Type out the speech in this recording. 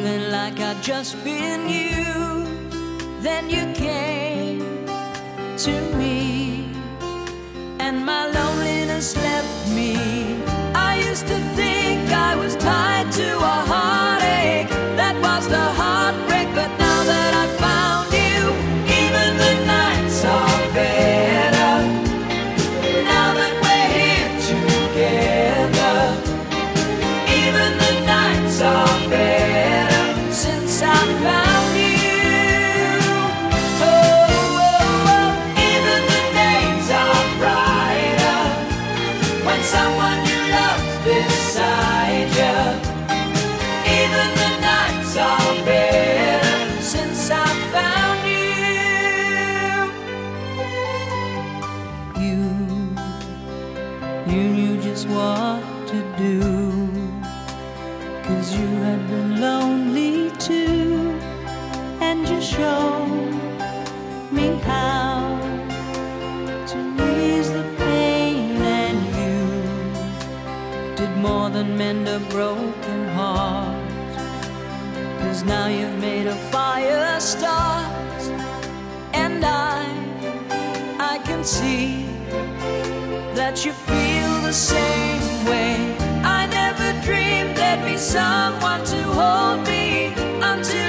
feeling like I'd just been you. Then you came to me. You knew just what to do. Cause you had been lonely too. And you showed me how to ease the pain. And you did more than mend a broken heart. Cause now you've made a fire start. And I, I can see that you feel the same way. I never dreamed there'd be someone to hold me until